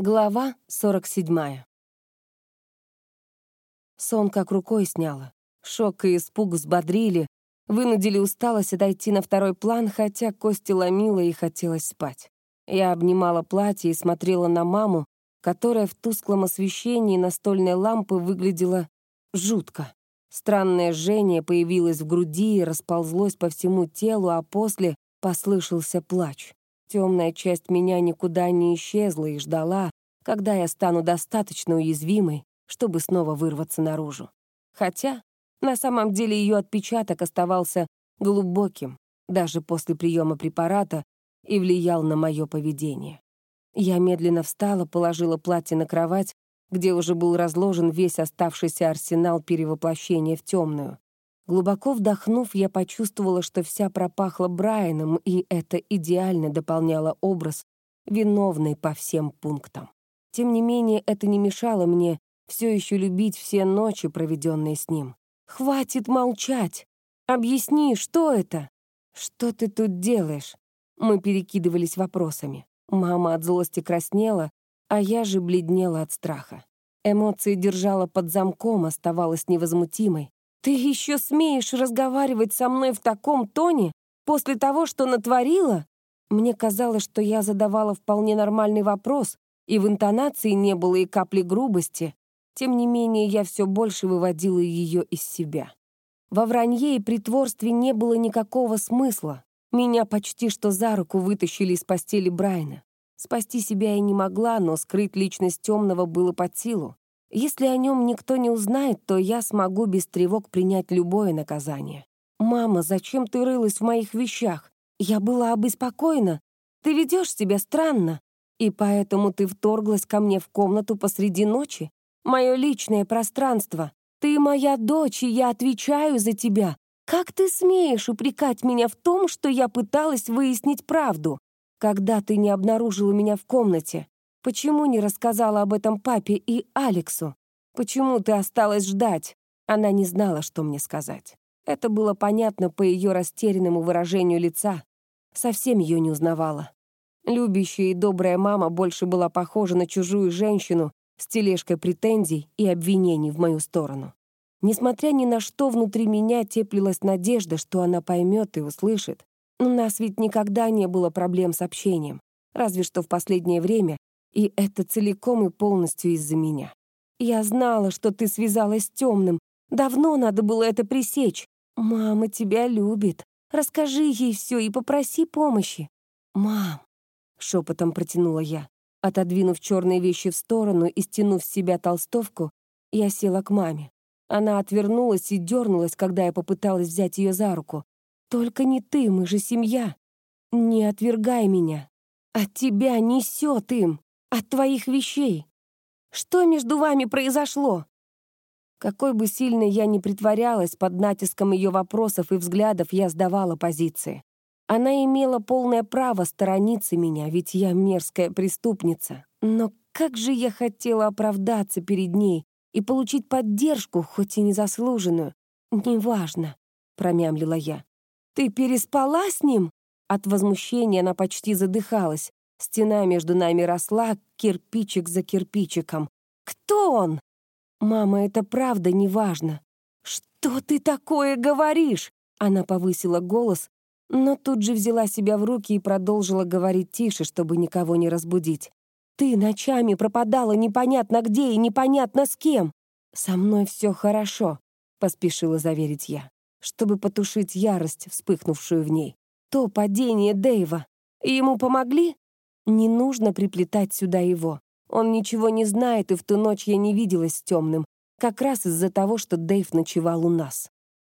Глава 47. Сон как рукой сняло. Шок и испуг взбодрили, вынудили усталость отойти на второй план, хотя кости ломило и хотелось спать. Я обнимала платье и смотрела на маму, которая в тусклом освещении настольной лампы выглядела жутко. Странное жжение появилось в груди и расползлось по всему телу, а после послышался плач. Темная часть меня никуда не исчезла и ждала, когда я стану достаточно уязвимой, чтобы снова вырваться наружу. Хотя на самом деле ее отпечаток оставался глубоким, даже после приема препарата, и влиял на мое поведение. Я медленно встала, положила платье на кровать, где уже был разложен весь оставшийся арсенал перевоплощения в темную. Глубоко вдохнув, я почувствовала, что вся пропахла Брайаном, и это идеально дополняло образ, виновный по всем пунктам. Тем не менее, это не мешало мне все еще любить все ночи, проведенные с ним. «Хватит молчать! Объясни, что это? Что ты тут делаешь?» Мы перекидывались вопросами. Мама от злости краснела, а я же бледнела от страха. Эмоции держала под замком, оставалась невозмутимой. «Ты еще смеешь разговаривать со мной в таком тоне после того, что натворила?» Мне казалось, что я задавала вполне нормальный вопрос, и в интонации не было и капли грубости. Тем не менее, я все больше выводила ее из себя. Во вранье и притворстве не было никакого смысла. Меня почти что за руку вытащили из постели Брайна. Спасти себя я не могла, но скрыть личность темного было под силу. Если о нем никто не узнает, то я смогу без тревог принять любое наказание. «Мама, зачем ты рылась в моих вещах? Я была обеспокоена. Ты ведешь себя странно. И поэтому ты вторглась ко мне в комнату посреди ночи? Мое личное пространство. Ты моя дочь, и я отвечаю за тебя. Как ты смеешь упрекать меня в том, что я пыталась выяснить правду? Когда ты не обнаружила меня в комнате? Почему не рассказала об этом папе и Алексу? Почему ты осталась ждать? Она не знала, что мне сказать. Это было понятно по ее растерянному выражению лица. Совсем ее не узнавала. Любящая и добрая мама больше была похожа на чужую женщину с тележкой претензий и обвинений в мою сторону. Несмотря ни на что, внутри меня теплилась надежда, что она поймет и услышит. У нас ведь никогда не было проблем с общением, разве что в последнее время, и это целиком и полностью из-за меня. Я знала, что ты связалась с темным. Давно надо было это пресечь. Мама тебя любит. Расскажи ей все и попроси помощи. Мам, шепотом протянула я. Отодвинув черные вещи в сторону и стянув с себя толстовку, я села к маме. Она отвернулась и дернулась, когда я попыталась взять ее за руку. «Только не ты, мы же семья. Не отвергай меня. От тебя несет им, от твоих вещей. Что между вами произошло?» Какой бы сильной я ни притворялась, под натиском ее вопросов и взглядов я сдавала позиции. Она имела полное право сторониться меня, ведь я мерзкая преступница. Но как же я хотела оправдаться перед ней и получить поддержку, хоть и незаслуженную. «Неважно», — промямлила я. «Ты переспала с ним?» От возмущения она почти задыхалась. Стена между нами росла, кирпичик за кирпичиком. «Кто он?» «Мама, это правда неважно». «Что ты такое говоришь?» Она повысила голос, но тут же взяла себя в руки и продолжила говорить тише, чтобы никого не разбудить. «Ты ночами пропадала непонятно где и непонятно с кем!» «Со мной все хорошо», — поспешила заверить я, чтобы потушить ярость, вспыхнувшую в ней. «То падение Дэйва. Ему помогли? Не нужно приплетать сюда его. Он ничего не знает, и в ту ночь я не виделась с темным, как раз из-за того, что Дэйв ночевал у нас».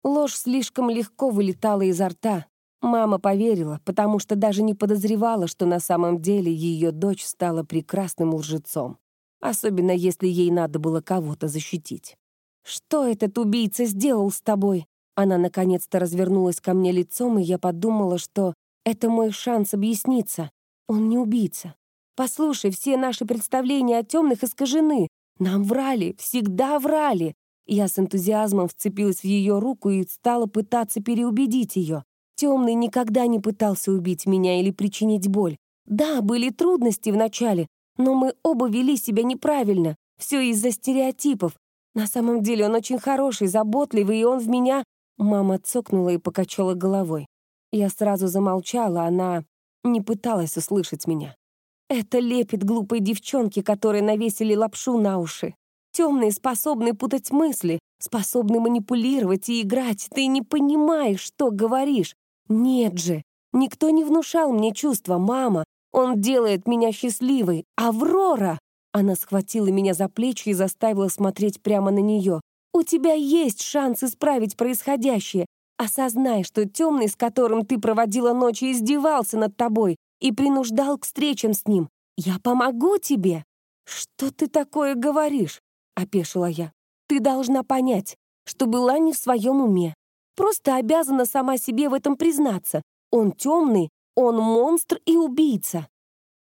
Ложь слишком легко вылетала изо рта, Мама поверила, потому что даже не подозревала, что на самом деле ее дочь стала прекрасным лжецом. Особенно если ей надо было кого-то защитить. «Что этот убийца сделал с тобой?» Она наконец-то развернулась ко мне лицом, и я подумала, что это мой шанс объясниться. Он не убийца. Послушай, все наши представления о темных искажены. Нам врали, всегда врали. Я с энтузиазмом вцепилась в ее руку и стала пытаться переубедить ее. Темный никогда не пытался убить меня или причинить боль. Да, были трудности вначале, Но мы оба вели себя неправильно, все из-за стереотипов. На самом деле он очень хороший, заботливый, и он в меня...» Мама цокнула и покачала головой. Я сразу замолчала, она не пыталась услышать меня. Это лепит глупой девчонки, которые навесили лапшу на уши. Темные способны путать мысли, способны манипулировать и играть. Ты не понимаешь, что говоришь. Нет же, никто не внушал мне чувства, мама. Он делает меня счастливой. Аврора! Она схватила меня за плечи и заставила смотреть прямо на нее. «У тебя есть шанс исправить происходящее. Осознай, что темный, с которым ты проводила ночь, издевался над тобой и принуждал к встречам с ним. Я помогу тебе». «Что ты такое говоришь?» — опешила я. «Ты должна понять, что была не в своем уме. Просто обязана сама себе в этом признаться. Он темный, он монстр и убийца.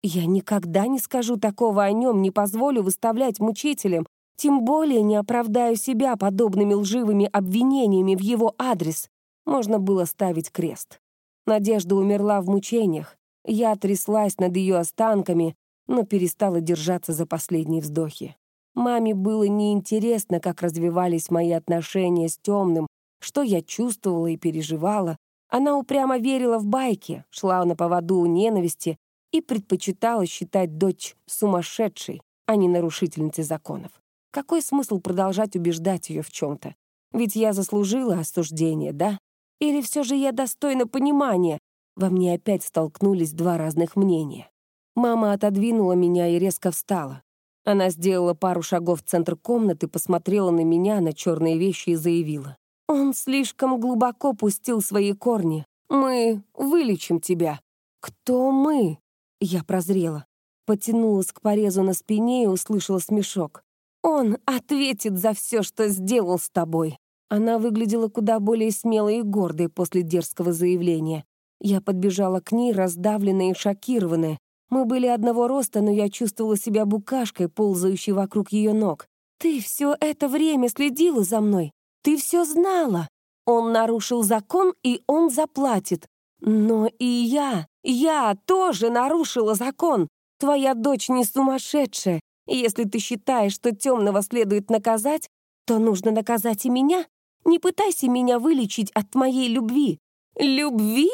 Я никогда не скажу такого о нем, не позволю выставлять мучителем, тем более не оправдаю себя подобными лживыми обвинениями в его адрес. Можно было ставить крест. Надежда умерла в мучениях. Я тряслась над ее останками, но перестала держаться за последние вздохи. Маме было неинтересно, как развивались мои отношения с темным, что я чувствовала и переживала. Она упрямо верила в байки, шла на поводу у ненависти и предпочитала считать дочь сумасшедшей, а не нарушительницей законов. Какой смысл продолжать убеждать ее в чем-то? Ведь я заслужила осуждение, да? Или все же я достойна понимания? Во мне опять столкнулись два разных мнения. Мама отодвинула меня и резко встала. Она сделала пару шагов в центр комнаты, посмотрела на меня, на черные вещи и заявила. «Он слишком глубоко пустил свои корни. Мы вылечим тебя». «Кто мы?» Я прозрела. Потянулась к порезу на спине и услышала смешок. «Он ответит за все, что сделал с тобой». Она выглядела куда более смелой и гордой после дерзкого заявления. Я подбежала к ней, раздавленная и шокированная. Мы были одного роста, но я чувствовала себя букашкой, ползающей вокруг ее ног. «Ты все это время следила за мной. Ты все знала. Он нарушил закон, и он заплатит. Но и я, я тоже нарушила закон. Твоя дочь не сумасшедшая. Если ты считаешь, что темного следует наказать, то нужно наказать и меня. Не пытайся меня вылечить от моей любви». «Любви?»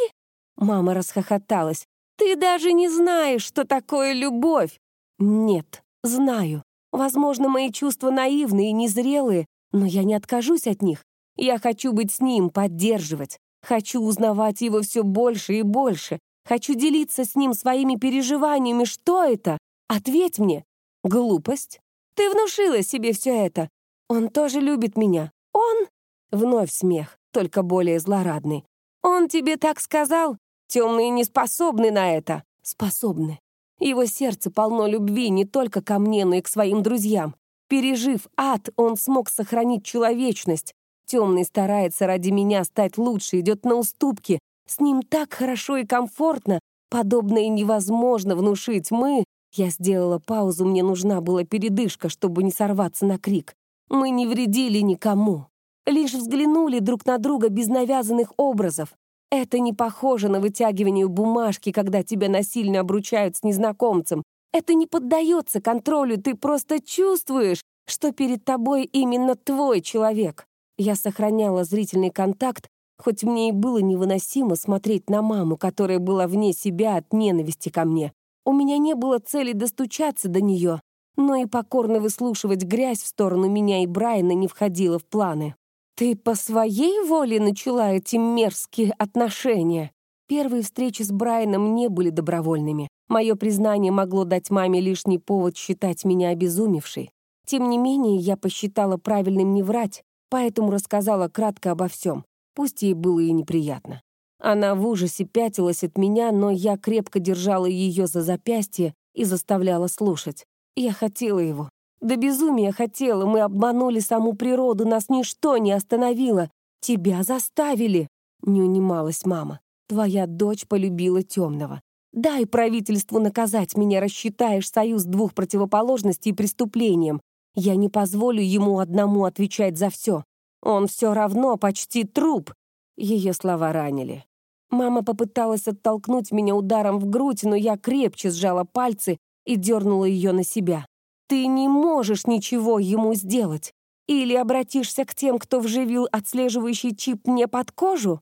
Мама расхохоталась. Ты даже не знаешь, что такое любовь. Нет, знаю. Возможно, мои чувства наивные и незрелые, но я не откажусь от них. Я хочу быть с ним, поддерживать. Хочу узнавать его все больше и больше. Хочу делиться с ним своими переживаниями. Что это? Ответь мне. Глупость. Ты внушила себе все это. Он тоже любит меня. Он? Вновь смех, только более злорадный. Он тебе так сказал? Темные не способны на это. Способны. Его сердце полно любви не только ко мне, но и к своим друзьям. Пережив ад, он смог сохранить человечность. Темный старается ради меня стать лучше, идет на уступки. С ним так хорошо и комфортно. Подобное невозможно внушить. Мы... Я сделала паузу, мне нужна была передышка, чтобы не сорваться на крик. Мы не вредили никому. Лишь взглянули друг на друга без навязанных образов. Это не похоже на вытягивание бумажки, когда тебя насильно обручают с незнакомцем. Это не поддается контролю, ты просто чувствуешь, что перед тобой именно твой человек. Я сохраняла зрительный контакт, хоть мне и было невыносимо смотреть на маму, которая была вне себя от ненависти ко мне. У меня не было цели достучаться до нее, но и покорно выслушивать грязь в сторону меня и Брайана не входило в планы. «Ты по своей воле начала эти мерзкие отношения?» Первые встречи с Брайаном не были добровольными. Мое признание могло дать маме лишний повод считать меня обезумевшей. Тем не менее, я посчитала правильным не врать, поэтому рассказала кратко обо всем, пусть ей было и неприятно. Она в ужасе пятилась от меня, но я крепко держала ее за запястье и заставляла слушать. Я хотела его, до безумия хотела, мы обманули саму природу, нас ничто не остановило. Тебя заставили!» Не унималась мама. «Твоя дочь полюбила темного. Дай правительству наказать меня, рассчитаешь союз двух противоположностей преступлением. Я не позволю ему одному отвечать за все. Он все равно почти труп». Ее слова ранили. Мама попыталась оттолкнуть меня ударом в грудь, но я крепче сжала пальцы и дернула ее на себя. «Ты не можешь ничего ему сделать. Или обратишься к тем, кто вживил отслеживающий чип мне под кожу?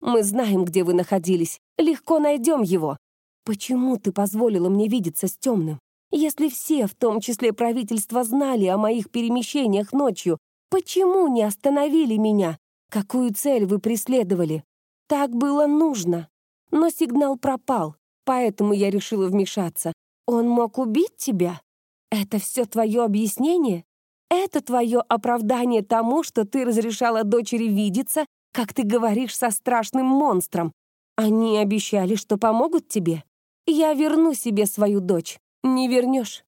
Мы знаем, где вы находились. Легко найдем его. Почему ты позволила мне видеться с темным? Если все, в том числе правительство, знали о моих перемещениях ночью, почему не остановили меня? Какую цель вы преследовали? Так было нужно. Но сигнал пропал, поэтому я решила вмешаться. Он мог убить тебя? Это все твое объяснение? Это твое оправдание тому, что ты разрешала дочери видеться, как ты говоришь, со страшным монстром. Они обещали, что помогут тебе. Я верну себе свою дочь. Не вернешь.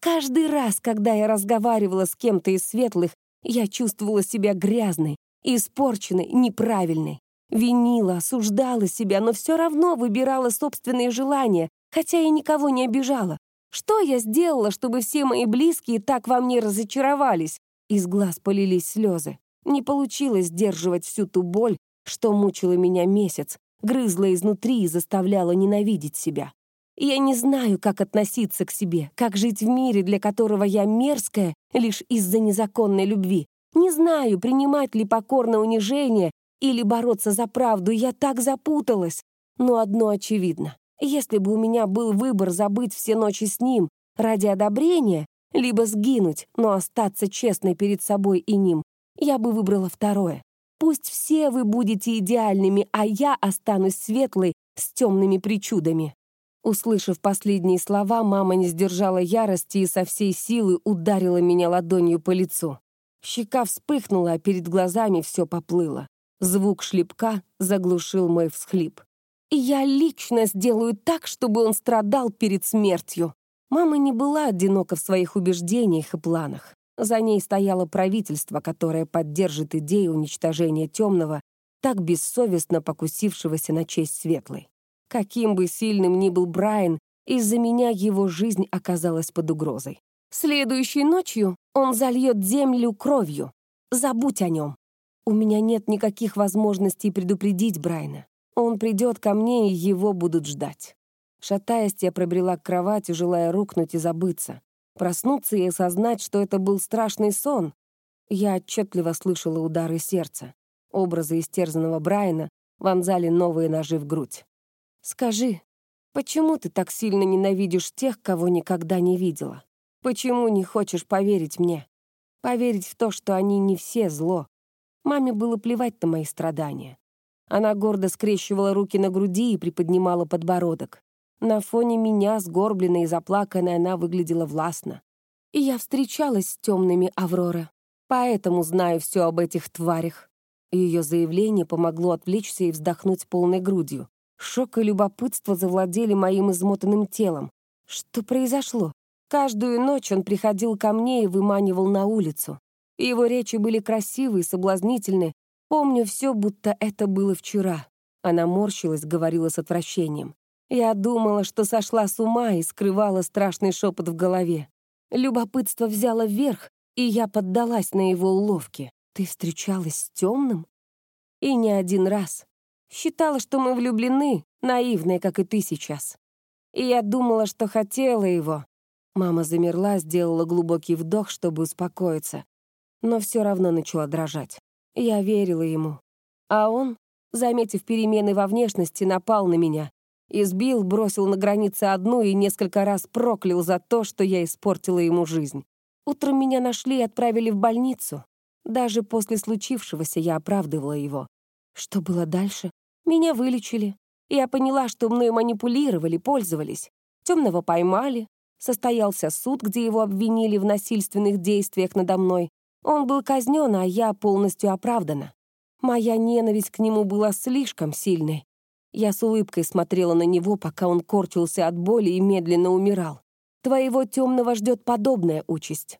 Каждый раз, когда я разговаривала с кем-то из светлых, я чувствовала себя грязной, испорченной, неправильной. Винила, осуждала себя, но все равно выбирала собственные желания, хотя я никого не обижала. Что я сделала, чтобы все мои близкие так во мне разочаровались? Из глаз полились слезы. Не получилось сдерживать всю ту боль, что мучила меня месяц, грызла изнутри и заставляла ненавидеть себя. Я не знаю, как относиться к себе, как жить в мире, для которого я мерзкая лишь из-за незаконной любви. Не знаю, принимать ли покорно унижение или бороться за правду, я так запуталась. Но одно очевидно. Если бы у меня был выбор забыть все ночи с ним ради одобрения, либо сгинуть, но остаться честной перед собой и ним, я бы выбрала второе. Пусть все вы будете идеальными, а я останусь светлой с темными причудами. Услышав последние слова, мама не сдержала ярости и со всей силы ударила меня ладонью по лицу. Щека вспыхнула, а перед глазами все поплыло. Звук шлепка заглушил мой всхлип. И я лично сделаю так, чтобы он страдал перед смертью. Мама не была одинока в своих убеждениях и планах. За ней стояло правительство, которое поддержит идею уничтожения темного, так бессовестно покусившегося на честь светлой. Каким бы сильным ни был Брайан, из-за меня его жизнь оказалась под угрозой. Следующей ночью он зальет землю кровью. Забудь о нем. У меня нет никаких возможностей предупредить Брайна. Он придет ко мне, и его будут ждать. Шатаясь, я пробрела к кровати, желая рухнуть и забыться. Проснуться и осознать, что это был страшный сон. Я отчетливо слышала удары сердца. Образы истерзанного Брайана вонзали новые ножи в грудь. «Скажи, почему ты так сильно ненавидишь тех, кого никогда не видела? Почему не хочешь поверить мне? Поверить в то, что они не все зло. Маме было плевать на мои страдания. Она гордо скрещивала руки на груди и приподнимала подбородок. На фоне меня, сгорбленной и заплаканной, она выглядела властно. И я встречалась с темными Аврора, поэтому знаю все об этих тварях. Ее заявление помогло отвлечься и вздохнуть полной грудью. Шок и любопытство завладели моим измотанным телом. Что произошло? Каждую ночь он приходил ко мне и выманивал на улицу. Его речи были красивые, соблазнительны, Помню все, будто это было вчера. Она морщилась, говорила с отвращением. Я думала, что сошла с ума и скрывала страшный шепот в голове. Любопытство взяло вверх, и я поддалась на его уловки. «Ты встречалась с темным?» И не один раз. Считала, что мы влюблены, наивная, как и ты сейчас. И я думала, что хотела его. Мама замерла, сделала глубокий вдох, чтобы успокоиться, но все равно начала дрожать. Я верила ему. А он, заметив перемены во внешности, напал на меня. Избил, бросил на границе одну и несколько раз проклял за то, что я испортила ему жизнь. Утром меня нашли и отправили в больницу. Даже после случившегося я оправдывала его. Что было дальше? Меня вылечили. Я поняла, что мной манипулировали, пользовались. Темного поймали. Состоялся суд, где его обвинили в насильственных действиях надо мной. Он был казнен, а я полностью оправдана. Моя ненависть к нему была слишком сильной. Я с улыбкой смотрела на него, пока он корчился от боли и медленно умирал. Твоего темного ждет подобная участь.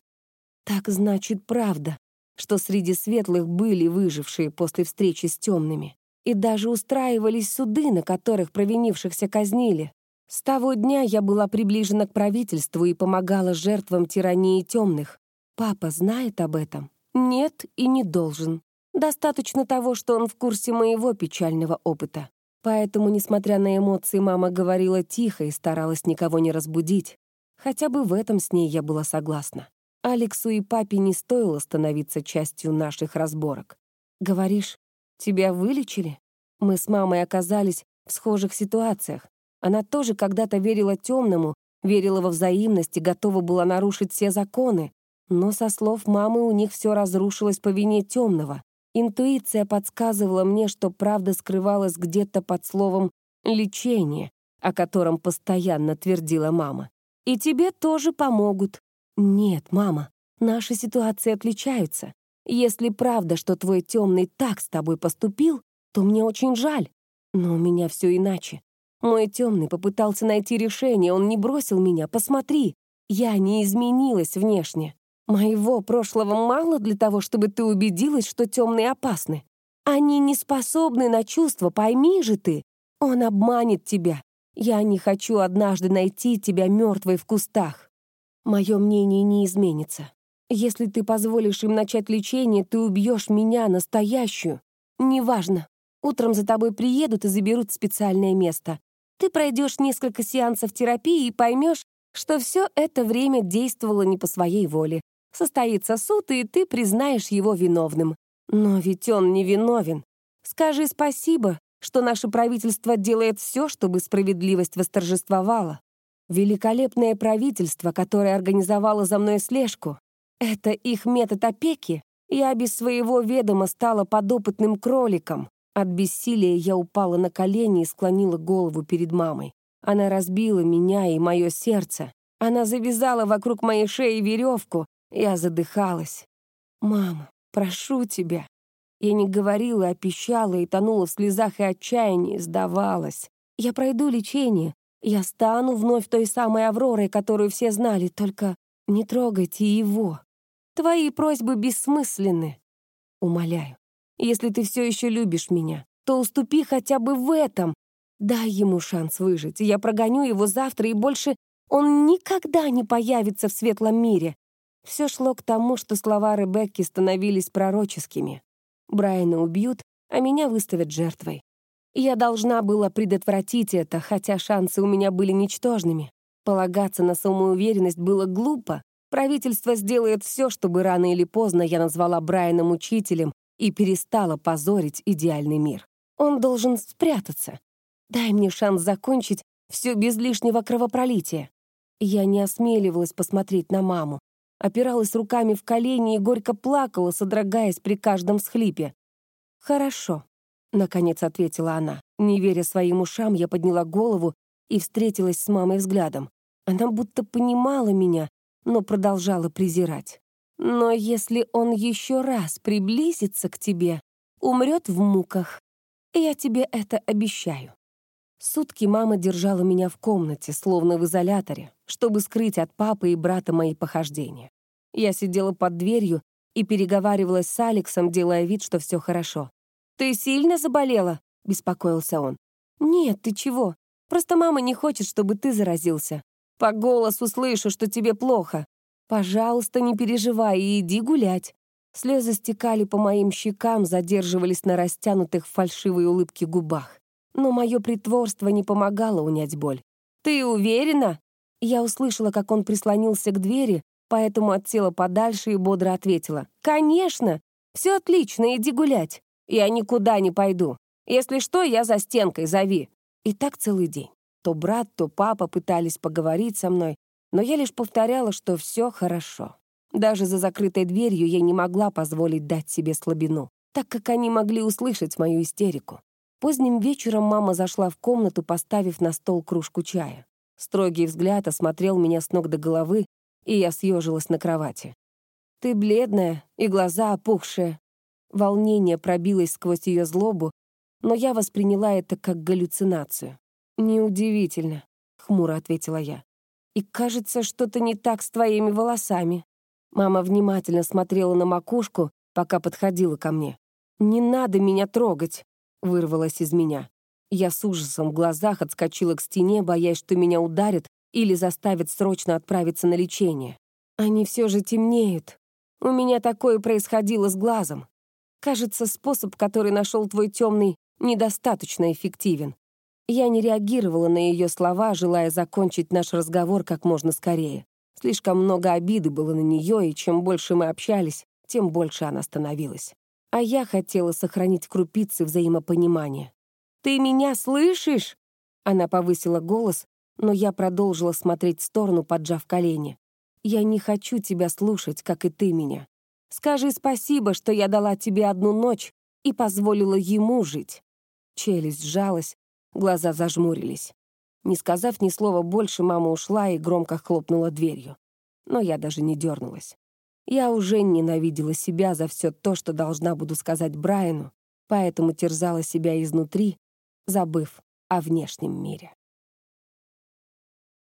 Так значит правда, что среди светлых были выжившие после встречи с темными. И даже устраивались суды, на которых провинившихся казнили. С того дня я была приближена к правительству и помогала жертвам тирании темных. Папа знает об этом? Нет и не должен. Достаточно того, что он в курсе моего печального опыта. Поэтому, несмотря на эмоции, мама говорила тихо и старалась никого не разбудить. Хотя бы в этом с ней я была согласна. Алексу и папе не стоило становиться частью наших разборок. Говоришь, тебя вылечили? Мы с мамой оказались в схожих ситуациях. Она тоже когда-то верила темному, верила во взаимность и готова была нарушить все законы. Но, со слов мамы, у них все разрушилось по вине темного. Интуиция подсказывала мне, что правда скрывалась где-то под словом «лечение», о котором постоянно твердила мама. «И тебе тоже помогут». «Нет, мама, наши ситуации отличаются. Если правда, что твой темный так с тобой поступил, то мне очень жаль. Но у меня все иначе. Мой темный попытался найти решение, он не бросил меня, посмотри. Я не изменилась внешне. Моего прошлого мало для того, чтобы ты убедилась, что темные опасны. Они не способны на чувства, пойми же ты. Он обманет тебя. Я не хочу однажды найти тебя мертвой в кустах. Мое мнение не изменится. Если ты позволишь им начать лечение, ты убьешь меня, настоящую. Неважно. Утром за тобой приедут и заберут специальное место. Ты пройдешь несколько сеансов терапии и поймешь, что все это время действовало не по своей воле. Состоится суд, и ты признаешь его виновным. Но ведь он не виновен. Скажи спасибо, что наше правительство делает все, чтобы справедливость восторжествовала. Великолепное правительство, которое организовало за мной слежку. Это их метод опеки. Я без своего ведома стала подопытным кроликом. От бессилия я упала на колени и склонила голову перед мамой. Она разбила меня и мое сердце. Она завязала вокруг моей шеи веревку, я задыхалась. «Мама, прошу тебя». Я не говорила, а пищала и тонула в слезах и отчаянии, сдавалась. Я пройду лечение. Я стану вновь той самой Авророй, которую все знали, только не трогайте его. Твои просьбы бессмысленны. Умоляю, если ты все еще любишь меня, то уступи хотя бы в этом. Дай ему шанс выжить. Я прогоню его завтра, и больше он никогда не появится в светлом мире. Все шло к тому, что слова Ребекки становились пророческими. Брайана убьют, а меня выставят жертвой. Я должна была предотвратить это, хотя шансы у меня были ничтожными. Полагаться на самоуверенность было глупо. Правительство сделает все, чтобы рано или поздно я назвала Брайана учителем и перестала позорить идеальный мир. Он должен спрятаться. Дай мне шанс закончить все без лишнего кровопролития. Я не осмеливалась посмотреть на маму опиралась руками в колени и горько плакала, содрогаясь при каждом схлипе. «Хорошо», — наконец ответила она. Не веря своим ушам, я подняла голову и встретилась с мамой взглядом. Она будто понимала меня, но продолжала презирать. «Но если он еще раз приблизится к тебе, умрет в муках. Я тебе это обещаю». Сутки мама держала меня в комнате, словно в изоляторе, чтобы скрыть от папы и брата мои похождения. Я сидела под дверью и переговаривалась с Алексом, делая вид, что все хорошо. «Ты сильно заболела?» — беспокоился он. «Нет, ты чего? Просто мама не хочет, чтобы ты заразился. По голосу слышу, что тебе плохо. Пожалуйста, не переживай и иди гулять». Слезы стекали по моим щекам, задерживались на растянутых фальшивой улыбке губах но мое притворство не помогало унять боль. «Ты уверена?» Я услышала, как он прислонился к двери, поэтому отсела подальше и бодро ответила. «Конечно! Все отлично, иди гулять. Я никуда не пойду. Если что, я за стенкой, зови». И так целый день. То брат, то папа пытались поговорить со мной, но я лишь повторяла, что все хорошо. Даже за закрытой дверью я не могла позволить дать себе слабину, так как они могли услышать мою истерику. Поздним вечером мама зашла в комнату, поставив на стол кружку чая. Строгий взгляд осмотрел меня с ног до головы, и я съежилась на кровати. «Ты бледная и глаза опухшие». Волнение пробилось сквозь ее злобу, но я восприняла это как галлюцинацию. «Неудивительно», — хмуро ответила я. «И кажется, что-то не так с твоими волосами». Мама внимательно смотрела на макушку, пока подходила ко мне. «Не надо меня трогать вырвалось из меня. Я с ужасом в глазах отскочила к стене, боясь, что меня ударят или заставят срочно отправиться на лечение. Они все же темнеют. У меня такое происходило с глазом. Кажется, способ, который нашел твой темный, недостаточно эффективен. Я не реагировала на ее слова, желая закончить наш разговор как можно скорее. Слишком много обиды было на нее, и чем больше мы общались, тем больше она становилась. А я хотела сохранить крупицы взаимопонимания. «Ты меня слышишь?» Она повысила голос, но я продолжила смотреть в сторону, поджав колени. «Я не хочу тебя слушать, как и ты меня. Скажи спасибо, что я дала тебе одну ночь и позволила ему жить». Челюсть сжалась, глаза зажмурились. Не сказав ни слова больше, мама ушла и громко хлопнула дверью. Но я даже не дернулась. Я уже ненавидела себя за все то, что должна буду сказать Брайану, поэтому терзала себя изнутри, забыв о внешнем мире.